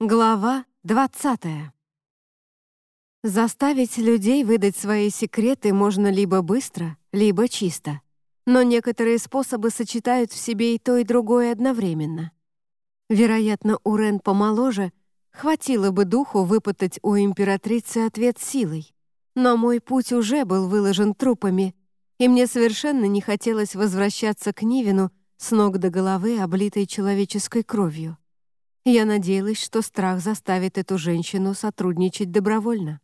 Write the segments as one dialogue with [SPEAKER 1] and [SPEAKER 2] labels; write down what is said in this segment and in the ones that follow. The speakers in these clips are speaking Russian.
[SPEAKER 1] Глава 20. Заставить людей выдать свои секреты можно либо быстро, либо чисто. Но некоторые способы сочетают в себе и то, и другое одновременно. Вероятно, у Рен помоложе хватило бы духу выпытать у императрицы ответ силой. Но мой путь уже был выложен трупами, и мне совершенно не хотелось возвращаться к Нивину с ног до головы, облитой человеческой кровью. Я надеялась, что страх заставит эту женщину сотрудничать добровольно.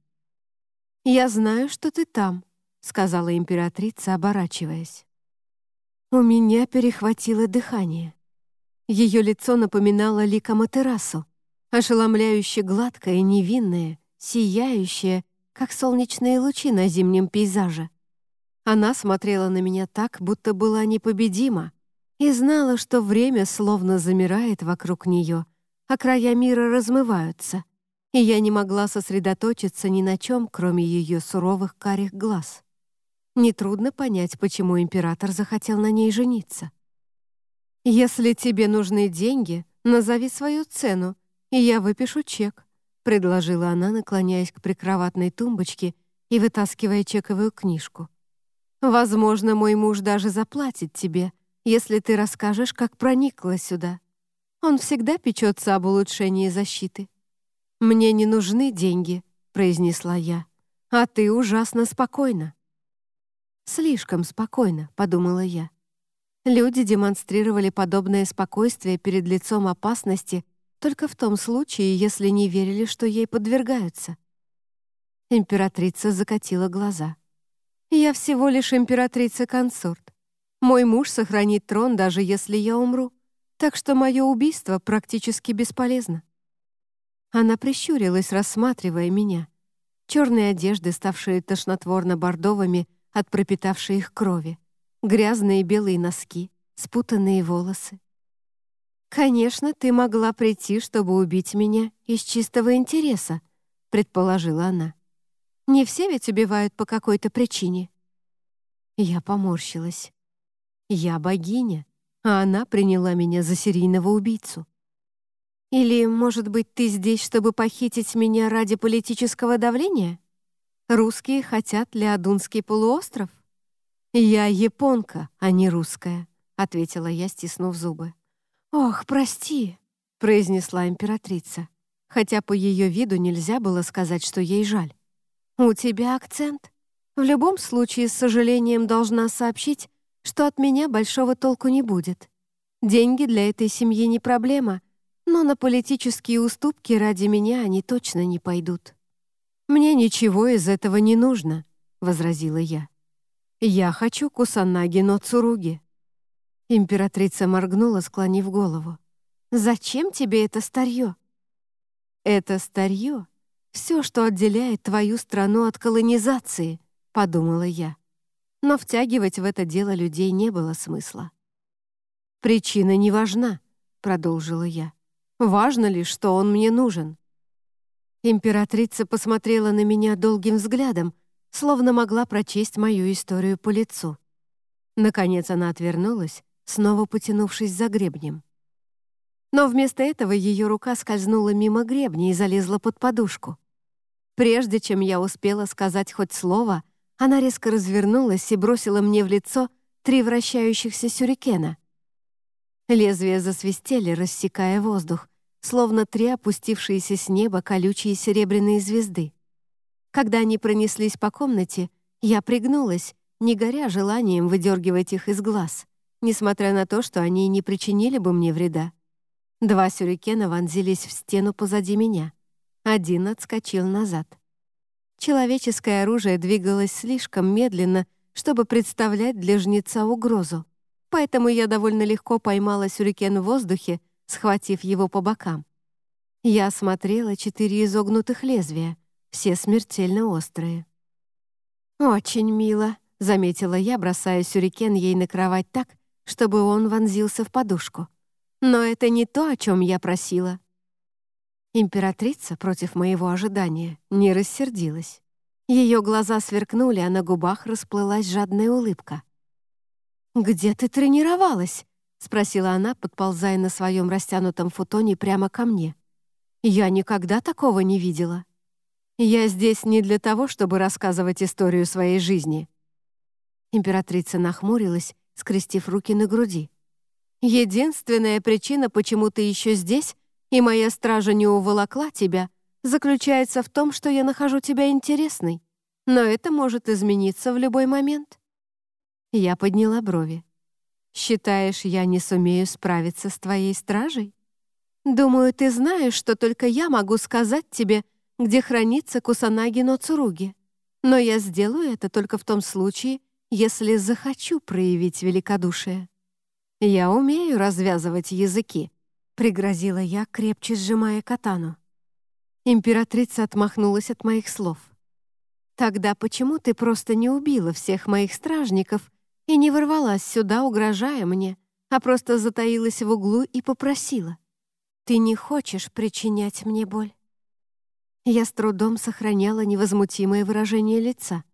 [SPEAKER 1] «Я знаю, что ты там», — сказала императрица, оборачиваясь. У меня перехватило дыхание. Ее лицо напоминало лика Матерасу, ошеломляюще гладкое, невинное, сияющее, как солнечные лучи на зимнем пейзаже. Она смотрела на меня так, будто была непобедима, и знала, что время словно замирает вокруг нее — а края мира размываются, и я не могла сосредоточиться ни на чем, кроме ее суровых карих глаз. Нетрудно понять, почему император захотел на ней жениться. «Если тебе нужны деньги, назови свою цену, и я выпишу чек», предложила она, наклоняясь к прикроватной тумбочке и вытаскивая чековую книжку. «Возможно, мой муж даже заплатит тебе, если ты расскажешь, как проникла сюда. Он всегда печется об улучшении защиты. «Мне не нужны деньги», — произнесла я. «А ты ужасно спокойна». «Слишком спокойно», — подумала я. Люди демонстрировали подобное спокойствие перед лицом опасности только в том случае, если не верили, что ей подвергаются. Императрица закатила глаза. «Я всего лишь императрица-консорт. Мой муж сохранит трон, даже если я умру так что мое убийство практически бесполезно. Она прищурилась, рассматривая меня. Черные одежды, ставшие тошнотворно-бордовыми от пропитавшей их крови, грязные белые носки, спутанные волосы. «Конечно, ты могла прийти, чтобы убить меня из чистого интереса», — предположила она. «Не все ведь убивают по какой-то причине». Я поморщилась. «Я богиня, а она приняла меня за серийного убийцу. Или, может быть, ты здесь, чтобы похитить меня ради политического давления? Русские хотят Леодунский полуостров? Я японка, а не русская, ответила я, стиснув зубы. Ох, прости, произнесла императрица, хотя по ее виду нельзя было сказать, что ей жаль. У тебя акцент. В любом случае, с сожалением должна сообщить, что от меня большого толку не будет. Деньги для этой семьи не проблема, но на политические уступки ради меня они точно не пойдут. «Мне ничего из этого не нужно», — возразила я. «Я хочу Кусанаги но Цуруги». Императрица моргнула, склонив голову. «Зачем тебе это старье?» «Это старье — все, что отделяет твою страну от колонизации», — подумала я но втягивать в это дело людей не было смысла. «Причина не важна», — продолжила я. «Важно ли, что он мне нужен?» Императрица посмотрела на меня долгим взглядом, словно могла прочесть мою историю по лицу. Наконец она отвернулась, снова потянувшись за гребнем. Но вместо этого ее рука скользнула мимо гребня и залезла под подушку. Прежде чем я успела сказать хоть слово — она резко развернулась и бросила мне в лицо три вращающихся сюрикена. Лезвия засвистели, рассекая воздух, словно три опустившиеся с неба колючие серебряные звезды. Когда они пронеслись по комнате, я пригнулась, не горя желанием выдергивать их из глаз, несмотря на то, что они не причинили бы мне вреда. Два сюрикена вонзились в стену позади меня. Один отскочил назад. Человеческое оружие двигалось слишком медленно, чтобы представлять для жнеца угрозу. Поэтому я довольно легко поймала сюрикен в воздухе, схватив его по бокам. Я осмотрела четыре изогнутых лезвия, все смертельно острые. «Очень мило», — заметила я, бросая сюрикен ей на кровать так, чтобы он вонзился в подушку. «Но это не то, о чем я просила». Императрица, против моего ожидания, не рассердилась. Ее глаза сверкнули, а на губах расплылась жадная улыбка. «Где ты тренировалась?» — спросила она, подползая на своем растянутом футоне прямо ко мне. Я никогда такого не видела. Я здесь не для того, чтобы рассказывать историю своей жизни». Императрица нахмурилась, скрестив руки на груди. «Единственная причина, почему ты еще здесь, и моя стража не уволокла тебя, заключается в том, что я нахожу тебя интересной. Но это может измениться в любой момент». Я подняла брови. «Считаешь, я не сумею справиться с твоей стражей? Думаю, ты знаешь, что только я могу сказать тебе, где хранится Кусанаги Ноцуруги. Но я сделаю это только в том случае, если захочу проявить великодушие. Я умею развязывать языки, пригрозила я, крепче сжимая катану. Императрица отмахнулась от моих слов. «Тогда почему ты просто не убила всех моих стражников и не ворвалась сюда, угрожая мне, а просто затаилась в углу и попросила? Ты не хочешь причинять мне боль?» Я с трудом сохраняла невозмутимое выражение лица.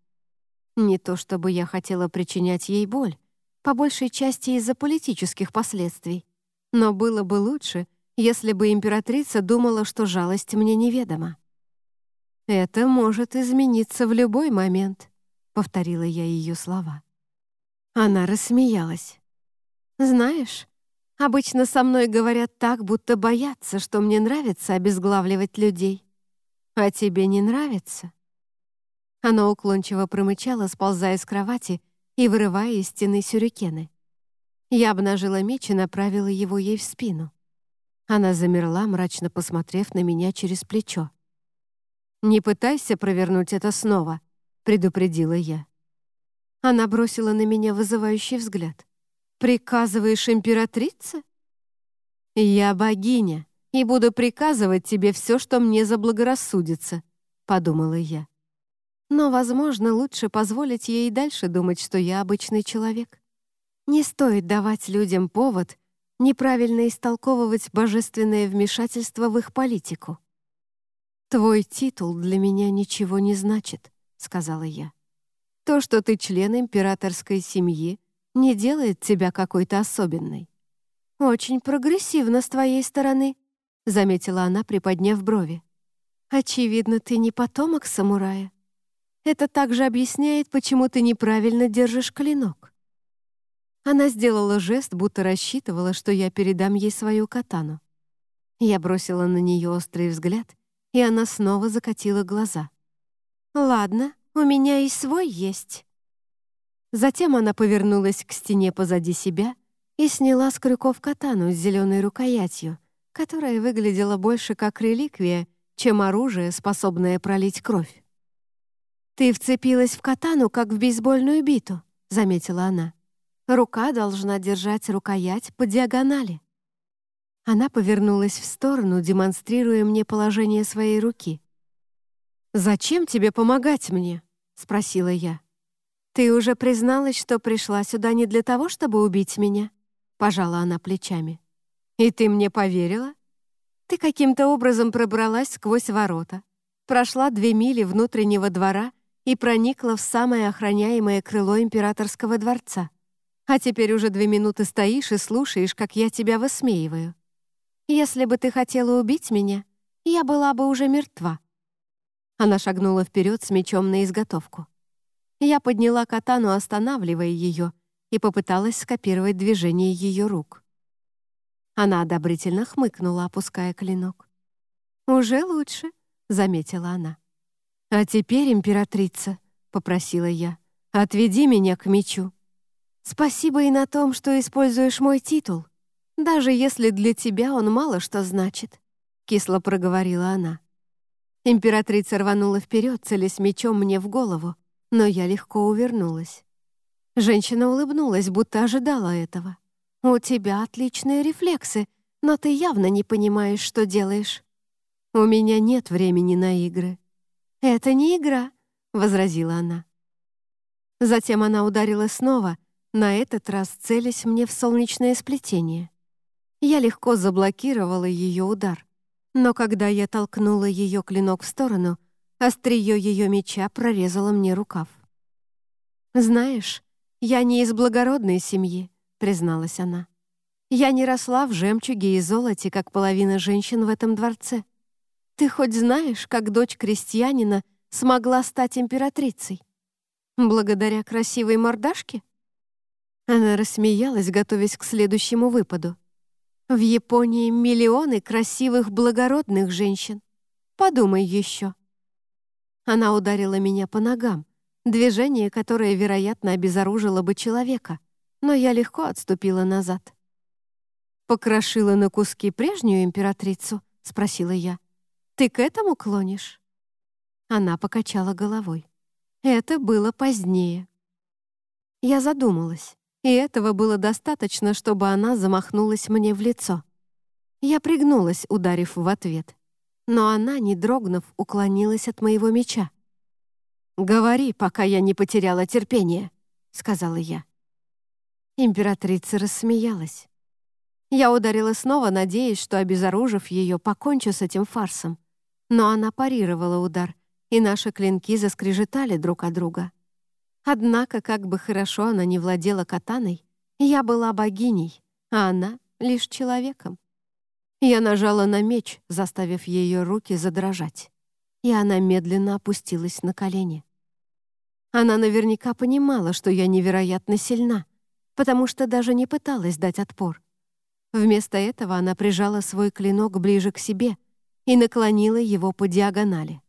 [SPEAKER 1] Не то чтобы я хотела причинять ей боль, по большей части из-за политических последствий, но было бы лучше, если бы императрица думала, что жалость мне неведома. «Это может измениться в любой момент», — повторила я ее слова. Она рассмеялась. «Знаешь, обычно со мной говорят так, будто боятся, что мне нравится обезглавливать людей. «А тебе не нравится?» Она уклончиво промычала, сползая с кровати и вырывая из стены сюрикены. Я обнажила меч и направила его ей в спину. Она замерла, мрачно посмотрев на меня через плечо. «Не пытайся провернуть это снова», — предупредила я. Она бросила на меня вызывающий взгляд. «Приказываешь императрице?» «Я богиня», и буду приказывать тебе все, что мне заблагорассудится», — подумала я. Но, возможно, лучше позволить ей и дальше думать, что я обычный человек. Не стоит давать людям повод неправильно истолковывать божественное вмешательство в их политику. «Твой титул для меня ничего не значит», — сказала я. «То, что ты член императорской семьи, не делает тебя какой-то особенной. Очень прогрессивно с твоей стороны — заметила она, приподняв брови. «Очевидно, ты не потомок самурая. Это также объясняет, почему ты неправильно держишь клинок». Она сделала жест, будто рассчитывала, что я передам ей свою катану. Я бросила на нее острый взгляд, и она снова закатила глаза. «Ладно, у меня и свой есть». Затем она повернулась к стене позади себя и сняла с крюков катану с зеленой рукоятью, которая выглядела больше как реликвия, чем оружие, способное пролить кровь. «Ты вцепилась в катану, как в бейсбольную биту», — заметила она. «Рука должна держать рукоять по диагонали». Она повернулась в сторону, демонстрируя мне положение своей руки. «Зачем тебе помогать мне?» — спросила я. «Ты уже призналась, что пришла сюда не для того, чтобы убить меня?» — пожала она плечами. «И ты мне поверила? Ты каким-то образом пробралась сквозь ворота, прошла две мили внутреннего двора и проникла в самое охраняемое крыло императорского дворца. А теперь уже две минуты стоишь и слушаешь, как я тебя высмеиваю. Если бы ты хотела убить меня, я была бы уже мертва». Она шагнула вперед с мечом на изготовку. Я подняла катану, останавливая ее, и попыталась скопировать движение ее рук. Она одобрительно хмыкнула, опуская клинок. «Уже лучше», — заметила она. «А теперь, императрица», — попросила я, — «отведи меня к мечу. Спасибо и на том, что используешь мой титул, даже если для тебя он мало что значит», — кисло проговорила она. Императрица рванула вперед, целясь мечом мне в голову, но я легко увернулась. Женщина улыбнулась, будто ожидала этого. «У тебя отличные рефлексы, но ты явно не понимаешь, что делаешь». «У меня нет времени на игры». «Это не игра», — возразила она. Затем она ударила снова, на этот раз целясь мне в солнечное сплетение. Я легко заблокировала ее удар, но когда я толкнула ее клинок в сторону, острие ее меча прорезало мне рукав. «Знаешь, я не из благородной семьи, призналась она. «Я не росла в жемчуге и золоте, как половина женщин в этом дворце. Ты хоть знаешь, как дочь крестьянина смогла стать императрицей? Благодаря красивой мордашке?» Она рассмеялась, готовясь к следующему выпаду. «В Японии миллионы красивых благородных женщин. Подумай еще». Она ударила меня по ногам, движение, которое, вероятно, обезоружило бы человека, но я легко отступила назад. «Покрошила на куски прежнюю императрицу?» — спросила я. «Ты к этому клонишь?» Она покачала головой. Это было позднее. Я задумалась, и этого было достаточно, чтобы она замахнулась мне в лицо. Я пригнулась, ударив в ответ. Но она, не дрогнув, уклонилась от моего меча. «Говори, пока я не потеряла терпение», — сказала я. Императрица рассмеялась. Я ударила снова, надеясь, что, обезоружив ее, покончу с этим фарсом. Но она парировала удар, и наши клинки заскрежетали друг от друга. Однако, как бы хорошо она не владела катаной, я была богиней, а она — лишь человеком. Я нажала на меч, заставив ее руки задрожать, и она медленно опустилась на колени. Она наверняка понимала, что я невероятно сильна, потому что даже не пыталась дать отпор. Вместо этого она прижала свой клинок ближе к себе и наклонила его по диагонали.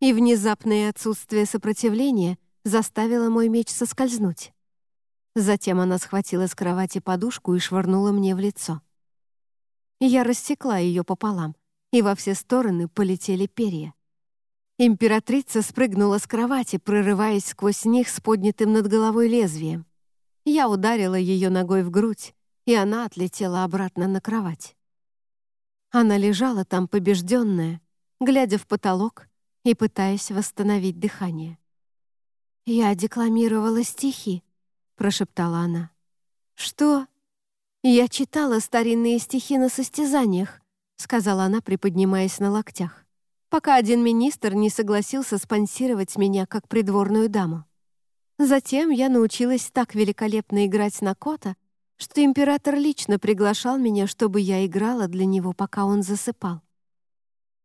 [SPEAKER 1] И внезапное отсутствие сопротивления заставило мой меч соскользнуть. Затем она схватила с кровати подушку и швырнула мне в лицо. Я рассекла ее пополам, и во все стороны полетели перья. Императрица спрыгнула с кровати, прорываясь сквозь них с поднятым над головой лезвием. Я ударила ее ногой в грудь, и она отлетела обратно на кровать. Она лежала там побежденная, глядя в потолок и пытаясь восстановить дыхание. «Я декламировала стихи», — прошептала она. «Что?» «Я читала старинные стихи на состязаниях», — сказала она, приподнимаясь на локтях, пока один министр не согласился спонсировать меня как придворную даму. Затем я научилась так великолепно играть на кота, что император лично приглашал меня, чтобы я играла для него, пока он засыпал.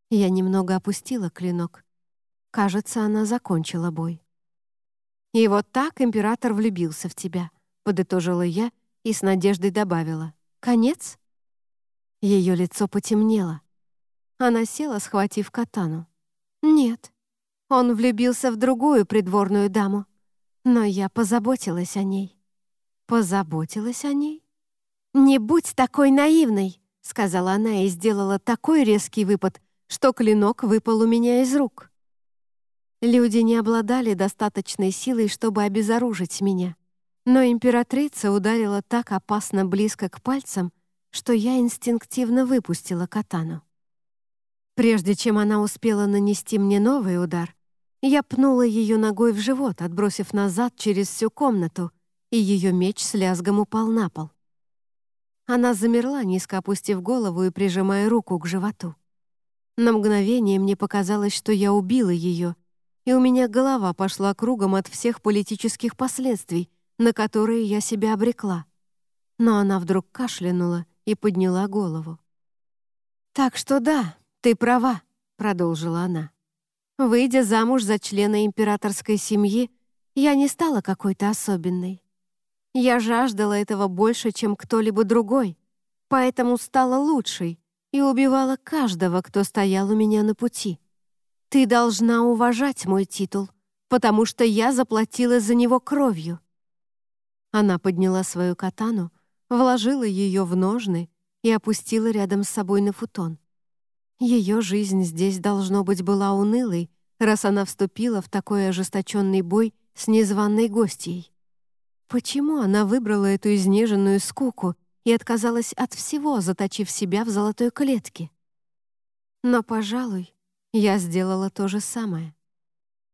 [SPEAKER 1] Я немного опустила клинок. Кажется, она закончила бой. «И вот так император влюбился в тебя», — подытожила я и с надеждой добавила. «Конец?» Ее лицо потемнело. Она села, схватив катану. «Нет, он влюбился в другую придворную даму. Но я позаботилась о ней. Позаботилась о ней? «Не будь такой наивной!» — сказала она и сделала такой резкий выпад, что клинок выпал у меня из рук. Люди не обладали достаточной силой, чтобы обезоружить меня. Но императрица ударила так опасно близко к пальцам, что я инстинктивно выпустила катану. Прежде чем она успела нанести мне новый удар, я пнула ее ногой в живот, отбросив назад через всю комнату, и ее меч с лязгом упал на пол. Она замерла, низко опустив голову и прижимая руку к животу. На мгновение мне показалось, что я убила ее, и у меня голова пошла кругом от всех политических последствий, на которые я себя обрекла. Но она вдруг кашлянула и подняла голову. «Так что да, ты права», — продолжила она. Выйдя замуж за члена императорской семьи, я не стала какой-то особенной. Я жаждала этого больше, чем кто-либо другой, поэтому стала лучшей и убивала каждого, кто стоял у меня на пути. Ты должна уважать мой титул, потому что я заплатила за него кровью. Она подняла свою катану, вложила ее в ножны и опустила рядом с собой на футон. Ее жизнь здесь, должно быть, была унылой, раз она вступила в такой ожесточенный бой с незваной гостьей. Почему она выбрала эту изнеженную скуку и отказалась от всего, заточив себя в золотой клетке? Но, пожалуй, я сделала то же самое.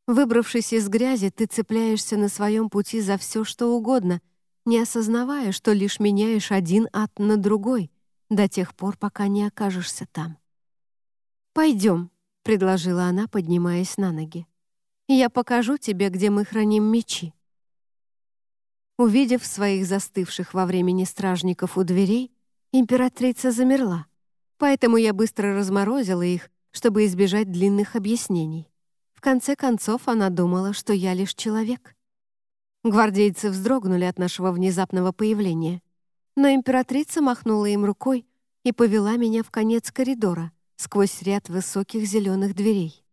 [SPEAKER 1] Выбравшись из грязи, ты цепляешься на своем пути за все, что угодно, не осознавая, что лишь меняешь один ад на другой до тех пор, пока не окажешься там. «Пойдем», — предложила она, поднимаясь на ноги. «Я покажу тебе, где мы храним мечи». Увидев своих застывших во времени стражников у дверей, императрица замерла, поэтому я быстро разморозила их, чтобы избежать длинных объяснений. В конце концов, она думала, что я лишь человек. Гвардейцы вздрогнули от нашего внезапного появления, но императрица махнула им рукой и повела меня в конец коридора сквозь ряд высоких зеленых дверей.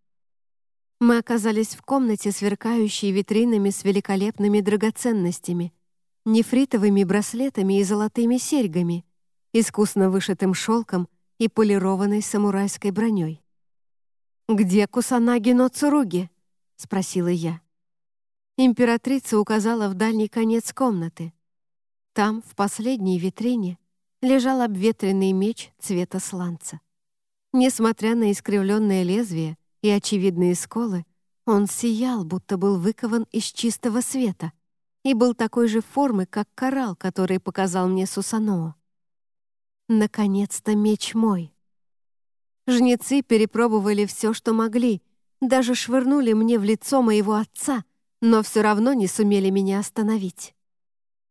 [SPEAKER 1] Мы оказались в комнате, сверкающей витринами с великолепными драгоценностями, нефритовыми браслетами и золотыми серьгами, искусно вышитым шелком и полированной самурайской броней. «Где Кусанаги но Цуруги?» — спросила я. Императрица указала в дальний конец комнаты. Там, в последней витрине, лежал обветренный меч цвета сланца. Несмотря на искривленное лезвие и очевидные сколы, он сиял, будто был выкован из чистого света и был такой же формы, как коралл, который показал мне Сусаноо. Наконец-то меч мой. Жнецы перепробовали все, что могли, даже швырнули мне в лицо моего отца, но все равно не сумели меня остановить.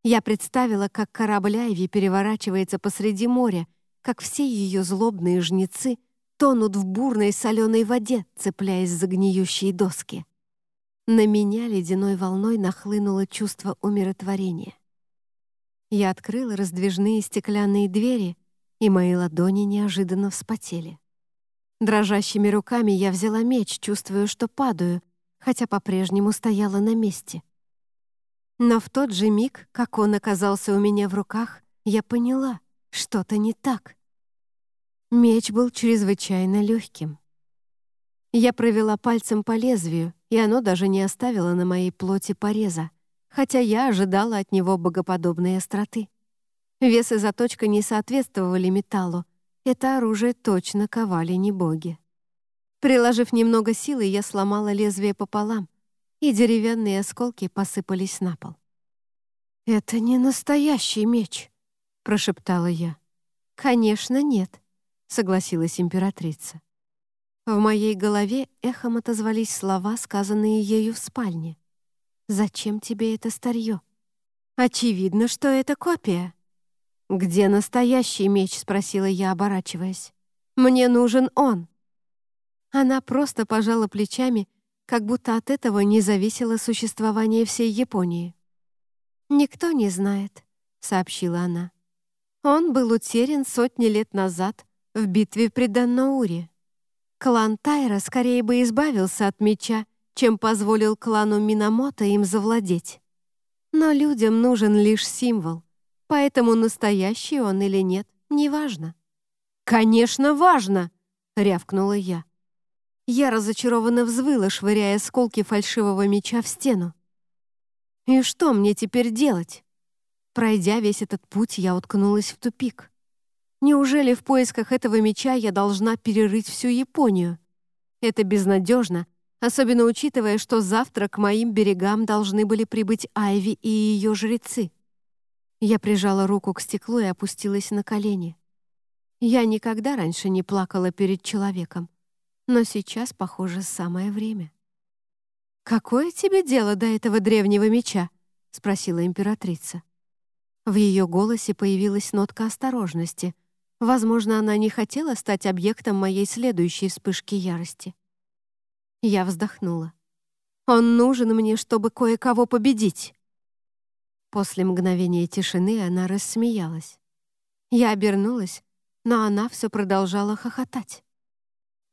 [SPEAKER 1] Я представила, как корабль Айви переворачивается посреди моря, как все ее злобные жнецы тонут в бурной соленой воде, цепляясь за гниющие доски. На меня ледяной волной нахлынуло чувство умиротворения. Я открыла раздвижные стеклянные двери, и мои ладони неожиданно вспотели. Дрожащими руками я взяла меч, чувствуя, что падаю, хотя по-прежнему стояла на месте. Но в тот же миг, как он оказался у меня в руках, я поняла, что-то не так. Меч был чрезвычайно легким. Я провела пальцем по лезвию, и оно даже не оставило на моей плоти пореза, хотя я ожидала от него богоподобной остроты. Вес и заточка не соответствовали металлу, это оружие точно ковали не боги. Приложив немного силы, я сломала лезвие пополам, и деревянные осколки посыпались на пол. «Это не настоящий меч», — прошептала я. «Конечно, нет», — согласилась императрица. В моей голове эхом отозвались слова, сказанные ею в спальне. «Зачем тебе это старье?» «Очевидно, что это копия», «Где настоящий меч?» — спросила я, оборачиваясь. «Мне нужен он». Она просто пожала плечами, как будто от этого не зависело существование всей Японии. «Никто не знает», — сообщила она. «Он был утерян сотни лет назад в битве при Даннауре. Клан Тайра скорее бы избавился от меча, чем позволил клану Минамото им завладеть. Но людям нужен лишь символ, Поэтому настоящий он или нет, неважно. «Конечно, важно!» — рявкнула я. Я разочарованно взвыла, швыряя осколки фальшивого меча в стену. «И что мне теперь делать?» Пройдя весь этот путь, я уткнулась в тупик. Неужели в поисках этого меча я должна перерыть всю Японию? Это безнадежно, особенно учитывая, что завтра к моим берегам должны были прибыть Айви и ее жрецы. Я прижала руку к стеклу и опустилась на колени. Я никогда раньше не плакала перед человеком, но сейчас, похоже, самое время. «Какое тебе дело до этого древнего меча?» — спросила императрица. В ее голосе появилась нотка осторожности. Возможно, она не хотела стать объектом моей следующей вспышки ярости. Я вздохнула. «Он нужен мне, чтобы кое-кого победить». После мгновения тишины она рассмеялась. Я обернулась, но она все продолжала хохотать.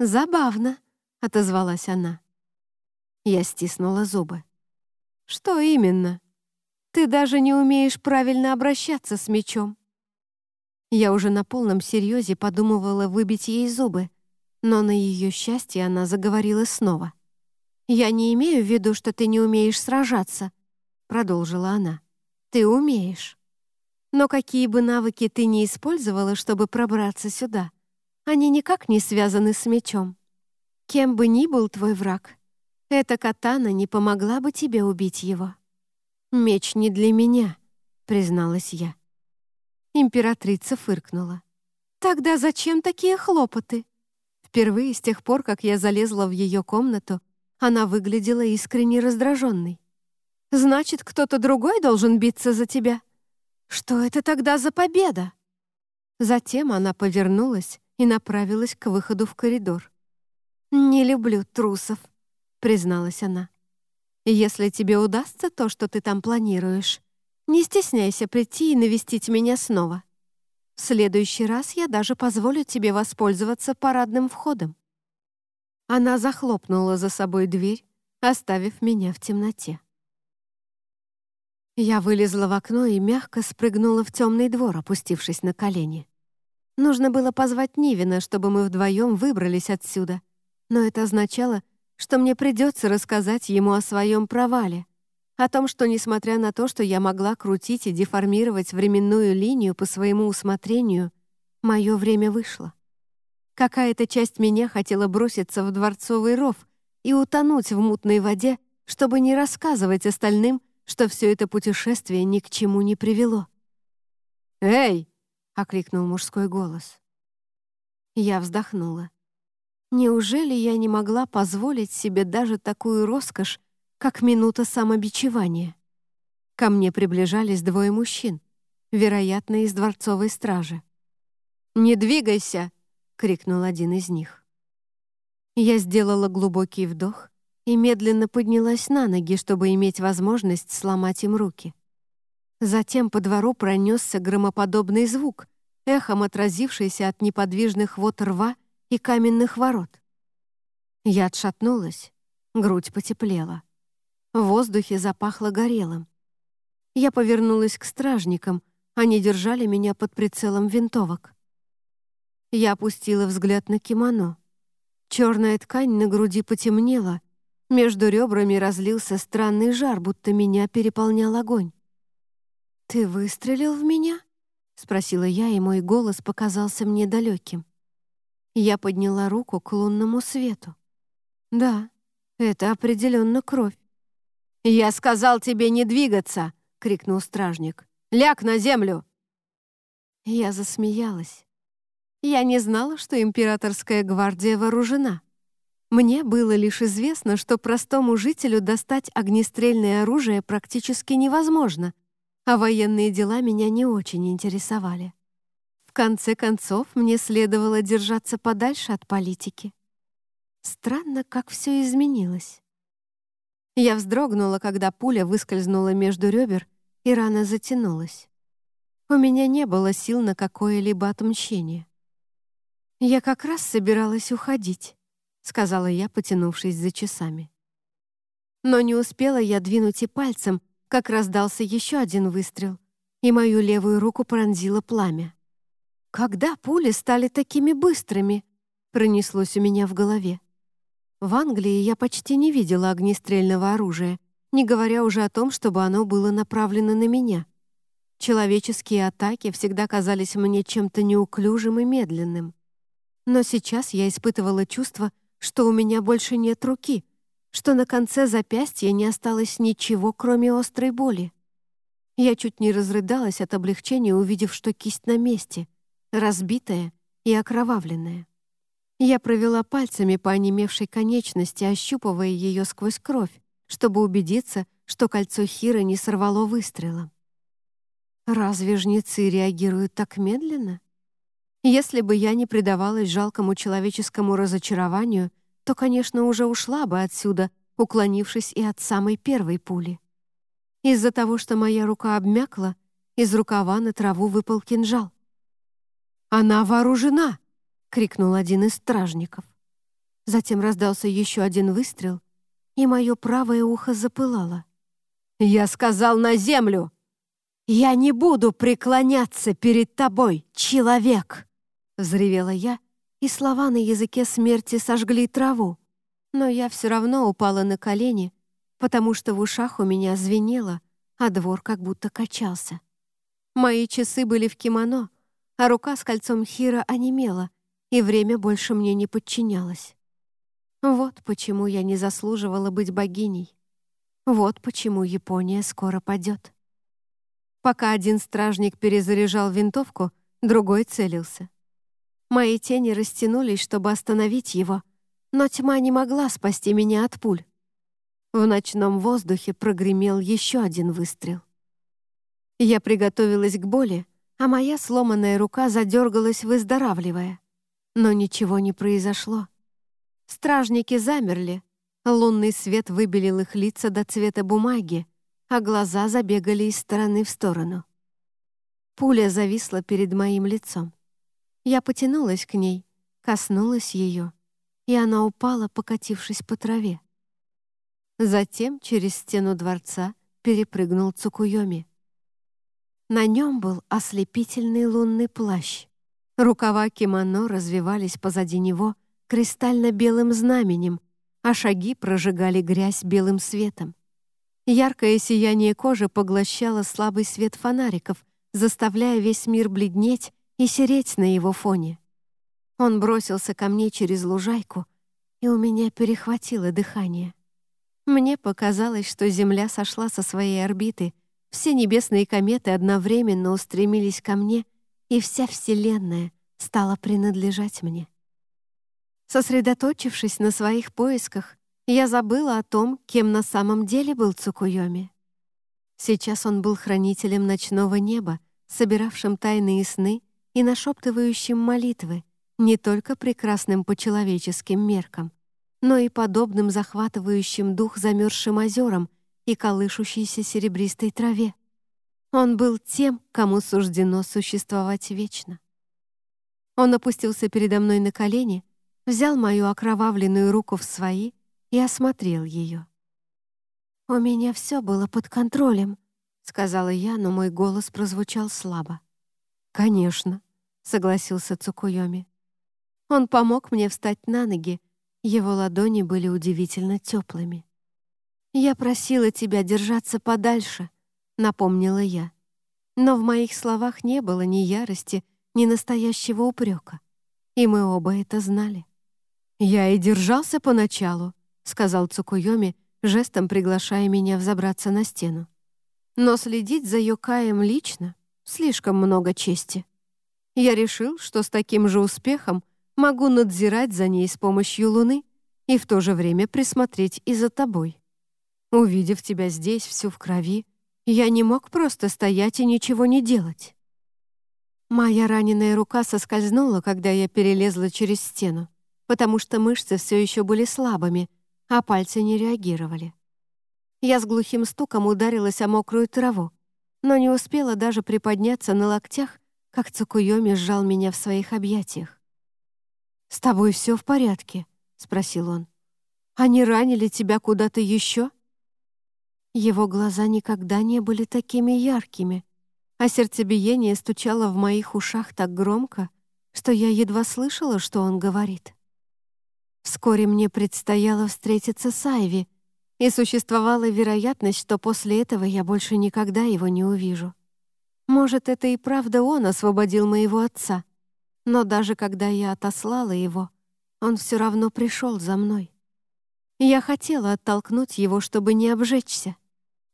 [SPEAKER 1] «Забавно», — отозвалась она. Я стиснула зубы. «Что именно? Ты даже не умеешь правильно обращаться с мечом». Я уже на полном серьезе подумывала выбить ей зубы, но на ее счастье она заговорила снова. «Я не имею в виду, что ты не умеешь сражаться», — продолжила она. Ты умеешь. Но какие бы навыки ты ни использовала, чтобы пробраться сюда, они никак не связаны с мечом. Кем бы ни был твой враг, эта катана не помогла бы тебе убить его. «Меч не для меня», — призналась я. Императрица фыркнула. «Тогда зачем такие хлопоты?» Впервые с тех пор, как я залезла в ее комнату, она выглядела искренне раздраженной. Значит, кто-то другой должен биться за тебя? Что это тогда за победа?» Затем она повернулась и направилась к выходу в коридор. «Не люблю трусов», — призналась она. «Если тебе удастся то, что ты там планируешь, не стесняйся прийти и навестить меня снова. В следующий раз я даже позволю тебе воспользоваться парадным входом». Она захлопнула за собой дверь, оставив меня в темноте. Я вылезла в окно и мягко спрыгнула в темный двор, опустившись на колени. Нужно было позвать Нивина, чтобы мы вдвоем выбрались отсюда, но это означало, что мне придется рассказать ему о своем провале, о том, что, несмотря на то, что я могла крутить и деформировать временную линию по своему усмотрению, мое время вышло. Какая-то часть меня хотела броситься в дворцовый ров и утонуть в мутной воде, чтобы не рассказывать остальным, что все это путешествие ни к чему не привело.
[SPEAKER 2] «Эй!»
[SPEAKER 1] — окликнул мужской голос. Я вздохнула. Неужели я не могла позволить себе даже такую роскошь, как минута самобичевания? Ко мне приближались двое мужчин, вероятно, из дворцовой стражи.
[SPEAKER 2] «Не двигайся!» — крикнул один из них.
[SPEAKER 1] Я сделала глубокий вдох и медленно поднялась на ноги, чтобы иметь возможность сломать им руки. Затем по двору пронесся громоподобный звук, эхом отразившийся от неподвижных вод рва и каменных ворот. Я отшатнулась, грудь потеплела. В воздухе запахло горелым. Я повернулась к стражникам, они держали меня под прицелом винтовок. Я опустила взгляд на кимоно. Черная ткань на груди потемнела, между ребрами разлился странный жар, будто меня переполнял огонь. «Ты выстрелил в меня?» — спросила я, и мой голос показался мне далеким. Я подняла руку к лунному свету. Да, это определенно кровь.
[SPEAKER 2] «Я сказал тебе не двигаться!» — крикнул стражник. «Ляг на землю!»
[SPEAKER 1] Я засмеялась. Я не знала, что императорская гвардия вооружена. Мне было лишь известно, что простому жителю достать огнестрельное оружие практически невозможно, а военные дела меня не очень интересовали. В конце концов, мне следовало держаться подальше от политики. Странно, как все изменилось. Я вздрогнула, когда пуля выскользнула между ребер, и рана затянулась. У меня не было сил на какое-либо отмщение. «Я как раз собиралась уходить», — сказала я, потянувшись за часами. Но не успела я двинуть и пальцем, как раздался еще один выстрел, и мою левую руку пронзило пламя. Когда пули стали такими быстрыми? Пронеслось у меня в голове. В Англии я почти не видела огнестрельного оружия, не говоря уже о том, чтобы оно было направлено на меня. Человеческие атаки всегда казались мне чем-то неуклюжим и медленным. Но сейчас я испытывала чувство, что у меня больше нет руки, что на конце запястья не осталось ничего, кроме острой боли. Я чуть не разрыдалась от облегчения, увидев, что кисть на месте — разбитая и окровавленная. Я провела пальцами по онемевшей конечности, ощупывая ее сквозь кровь, чтобы убедиться, что кольцо Хира не сорвало выстрелом. Разве жнецы реагируют так медленно? Если бы я не предавалась жалкому человеческому разочарованию, то, конечно, уже ушла бы отсюда, уклонившись и от самой первой пули. Из-за того, что моя рука обмякла, из рукава на траву выпал кинжал. «Она вооружена!» — крикнул один из стражников. Затем раздался еще один выстрел, и мое правое ухо запылало.
[SPEAKER 2] «Я сказал на землю!»
[SPEAKER 1] «Я не буду преклоняться перед тобой, человек!» — взревела я, и слова на языке смерти сожгли траву. Но я все равно упала на колени, потому что в ушах у меня звенело, а двор как будто качался. Мои часы были в кимоно, а рука с кольцом Хира онемела, и время больше мне не подчинялось. Вот почему я не заслуживала быть богиней. Вот почему Япония скоро падет. Пока один стражник перезаряжал винтовку, другой целился. Мои тени растянулись, чтобы остановить его, но тьма не могла спасти меня от пуль. В ночном воздухе прогремел еще один выстрел. Я приготовилась к боли, а моя сломанная рука задергалась, выздоравливая. Но ничего не произошло. Стражники замерли. Лунный свет выбелил их лица до цвета бумаги, а глаза забегали из стороны в сторону. Пуля зависла перед моим лицом. Я потянулась к ней, коснулась ее, и она упала, покатившись по траве. Затем через стену дворца перепрыгнул Цукуйоми. На нем был ослепительный лунный плащ. Рукава кимоно развивались позади него кристально-белым знаменем, а шаги прожигали грязь белым светом. Яркое сияние кожи поглощало слабый свет фонариков, заставляя весь мир бледнеть и сереть на его фоне. Он бросился ко мне через лужайку, и у меня перехватило дыхание. Мне показалось, что Земля сошла со своей орбиты, все небесные кометы одновременно устремились ко мне, и вся Вселенная стала принадлежать мне. Сосредоточившись на своих поисках, я забыла о том, кем на самом деле был Цукуйоми. Сейчас он был хранителем ночного неба, собиравшим тайные сны и нашептывающим молитвы, не только прекрасным по человеческим меркам, но и подобным захватывающим дух замерзшим озерам и колышущейся серебристой траве. Он был тем, кому суждено существовать вечно. Он опустился передо мной на колени, взял мою окровавленную руку в свои и осмотрел ее. «У меня все было под контролем», — сказала я, но мой голос прозвучал слабо. «Конечно», — согласился Цукуйоми. Он помог мне встать на ноги, его ладони были удивительно теплыми. «Я просила тебя держаться подальше», — напомнила я. Но в моих словах не было ни ярости, ни настоящего упрека. И мы оба это знали. «Я и держался поначалу», — сказал Цукуйоми, жестом приглашая меня взобраться на стену. «Но следить за Йокаем лично — слишком много чести. Я решил, что с таким же успехом могу надзирать за ней с помощью луны и в то же время присмотреть и за тобой. Увидев тебя здесь, всю в крови, я не мог просто стоять и ничего не делать». Моя раненая рука соскользнула, когда я перелезла через стену потому что мышцы все еще были слабыми, а пальцы не реагировали. Я с глухим стуком ударилась о мокрую траву, но не успела даже приподняться на локтях, как Цукуйоми сжал меня в своих объятиях. «С тобой все в порядке?» — спросил он. «Они ранили тебя куда-то еще?» Его глаза никогда не были такими яркими, а сердцебиение стучало в моих ушах так громко, что я едва слышала, что он говорит. Вскоре мне предстояло встретиться с Айви, и существовала вероятность, что после этого я больше никогда его не увижу. Может, это и правда он освободил моего отца, но даже когда я отослала его, он все равно пришел за мной. Я хотела оттолкнуть его, чтобы не обжечься,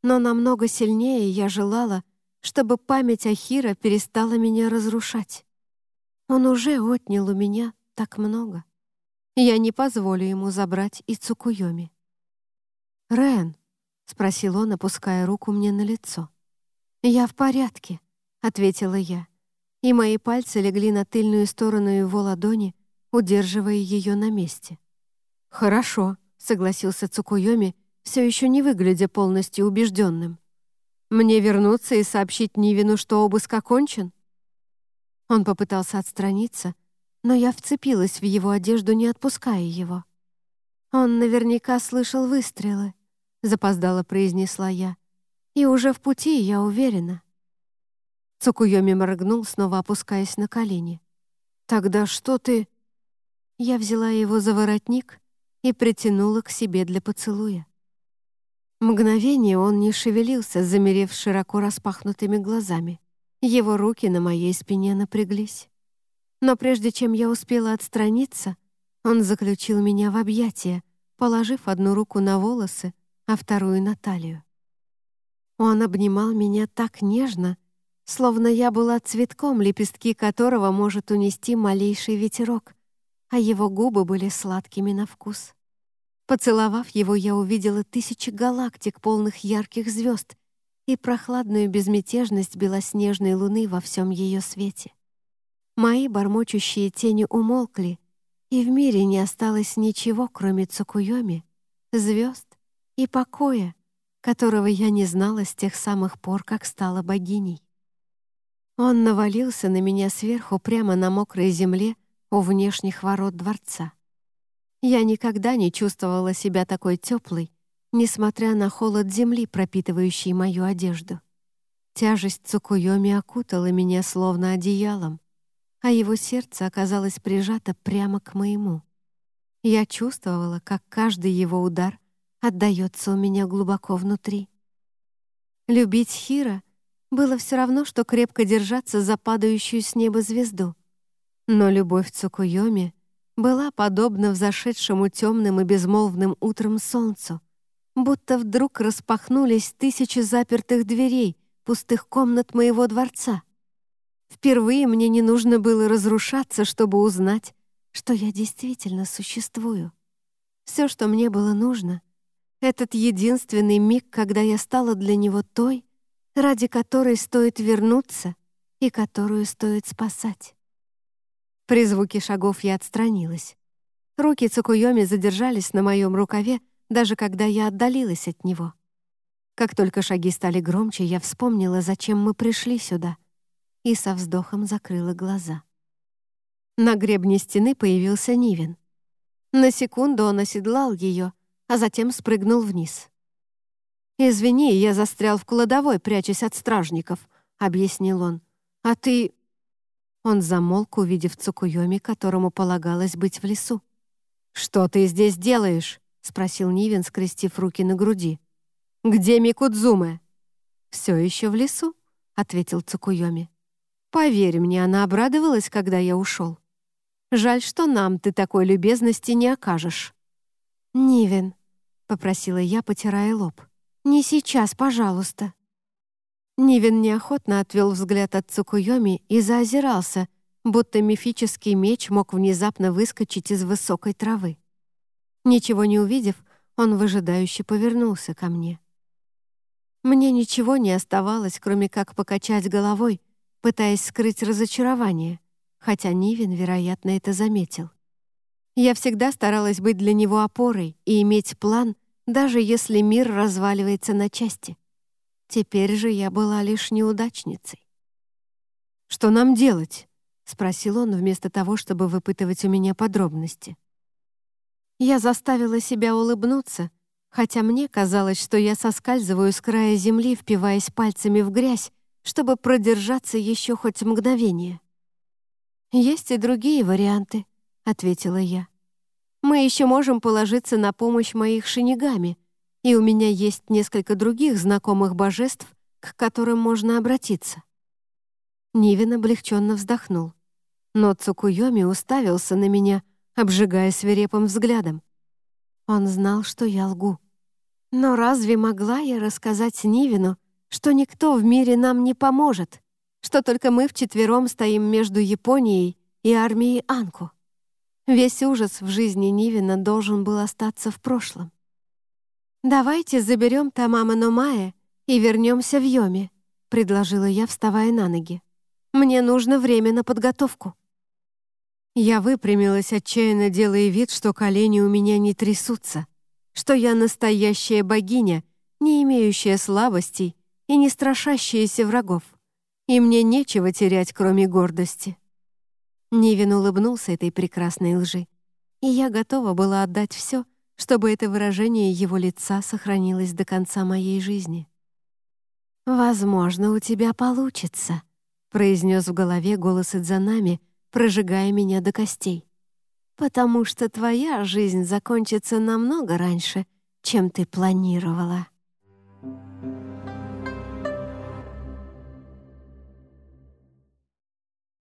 [SPEAKER 1] но намного сильнее я желала, чтобы память о Хира перестала меня разрушать. Он уже отнял у меня так много. Я не позволю ему забрать и Цукуйоми. «Рен», — спросил он, опуская руку мне на лицо. «Я в порядке», — ответила я, и мои пальцы легли на тыльную сторону его ладони, удерживая ее на месте. «Хорошо», — согласился Цукуйоми, все еще не выглядя полностью убежденным. «Мне вернуться и сообщить Нивину, что обыск окончен?» Он попытался отстраниться, но я вцепилась в его одежду, не отпуская его. «Он наверняка слышал выстрелы», — запоздало произнесла я. «И уже в пути, я уверена». Цукуйоми моргнул, снова опускаясь на колени. «Тогда что ты...» Я взяла его за воротник и притянула к себе для поцелуя. Мгновение он не шевелился, замерев широко распахнутыми глазами. Его руки на моей спине напряглись. Но прежде чем я успела отстраниться, он заключил меня в объятия, положив одну руку на волосы, а вторую на талию. Он обнимал меня так нежно, словно я была цветком, лепестки которого может унести малейший ветерок, а его губы были сладкими на вкус. Поцеловав его, я увидела тысячи галактик, полных ярких звезд, и прохладную безмятежность белоснежной луны во всем ее свете. Мои бормочущие тени умолкли, и в мире не осталось ничего, кроме Цукуйоми, звезд и покоя, которого я не знала с тех самых пор, как стала богиней. Он навалился на меня сверху прямо на мокрой земле у внешних ворот дворца. Я никогда не чувствовала себя такой теплой, несмотря на холод земли, пропитывающий мою одежду. Тяжесть Цукуйоми окутала меня словно одеялом, а его сердце оказалось прижато прямо к моему. Я чувствовала, как каждый его удар отдаётся у меня глубоко внутри. Любить Хира было все равно, что крепко держаться за падающую с неба звезду. Но любовь Цукуйоми была подобна взошедшему темным и безмолвным утром солнцу, будто вдруг распахнулись тысячи запертых дверей пустых комнат моего дворца. Впервые мне не нужно было разрушаться, чтобы узнать, что я действительно существую. Все, что мне было нужно, этот единственный миг, когда я стала для него той, ради которой стоит вернуться и которую стоит спасать. При звуке шагов я отстранилась. Руки Цукуйоми задержались на моем рукаве, даже когда я отдалилась от него. Как только шаги стали громче, я вспомнила, зачем мы пришли сюда, и со вздохом закрыла глаза. На гребне стены появился Нивен. На секунду он оседлал ее, а затем спрыгнул вниз. «Извини, я застрял в кладовой, прячась от стражников», — объяснил он. «А ты...» Он замолк, увидев Цукуйоми, которому полагалось быть в лесу. «Что ты здесь делаешь?» — спросил Нивен, скрестив руки на груди. «Где Микудзуме?» «Все еще в лесу», — ответил Цукуйоми. «Поверь мне, она обрадовалась, когда я ушел. Жаль, что нам ты такой любезности не окажешь». «Нивен», — попросила я, потирая лоб. «Не сейчас, пожалуйста». Нивен неохотно отвел взгляд от Цукуйоми и заозирался, будто мифический меч мог внезапно выскочить из высокой травы. Ничего не увидев, он выжидающе повернулся ко мне. Мне ничего не оставалось, кроме как покачать головой, пытаясь скрыть разочарование, хотя Нивен, вероятно, это заметил. Я всегда старалась быть для него опорой и иметь план, даже если мир разваливается на части. Теперь же я была лишь неудачницей. «Что нам делать?» — спросил он вместо того, чтобы выпытывать у меня подробности. Я заставила себя улыбнуться, хотя мне казалось, что я соскальзываю с края земли, впиваясь пальцами в грязь, чтобы продержаться еще хоть мгновение. «Есть и другие варианты», — ответила я. «Мы еще можем положиться на помощь моих шинигами, и у меня есть несколько других знакомых божеств, к которым можно обратиться». Нивин облегченно вздохнул. Но Цукуйоми уставился на меня, обжигая свирепым взглядом. Он знал, что я лгу. Но разве могла я рассказать Нивину, что никто в мире нам не поможет, что только мы вчетвером стоим между Японией и армией Анку? Весь ужас в жизни Нивина должен был остаться в прошлом. «Давайте заберем Тамама Номае и вернемся в Йоми», — предложила я, вставая на ноги. «Мне нужно время на подготовку». Я выпрямилась, отчаянно делая вид, что колени у меня не трясутся, что я настоящая богиня, не имеющая слабостей и не страшащаяся врагов, и мне нечего терять, кроме гордости. Нивин улыбнулся этой прекрасной лжи, и я готова была отдать все, чтобы это выражение его лица сохранилось до конца моей жизни. «Возможно, у тебя получится», — произнес в голове голос Идзанами, прожигая меня до костей. «Потому что твоя жизнь закончится намного раньше, чем ты планировала».